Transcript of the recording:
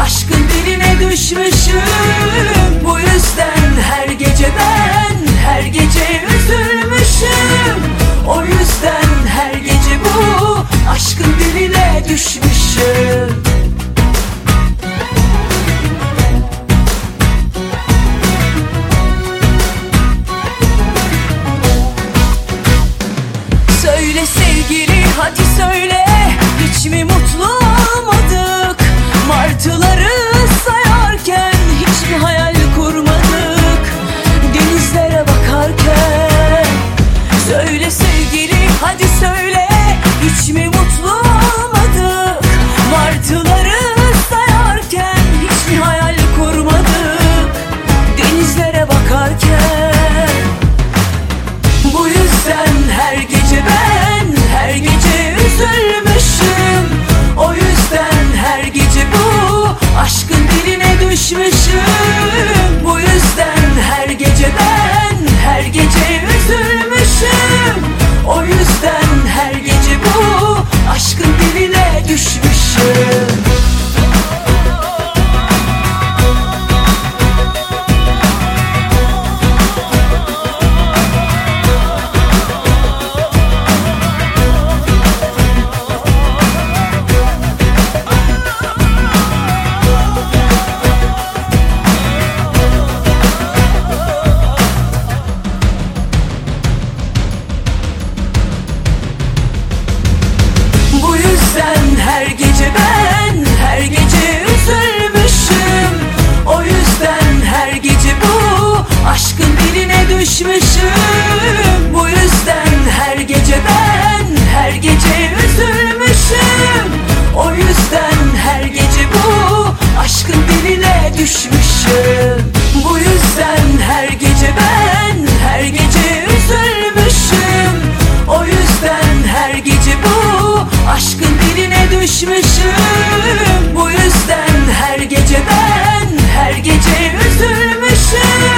Aşkın diline düşmüşüm bu yüzden. düşmüşüm Düşmüşüm bu yüzden her gece ben Her gece üzülmüşüm.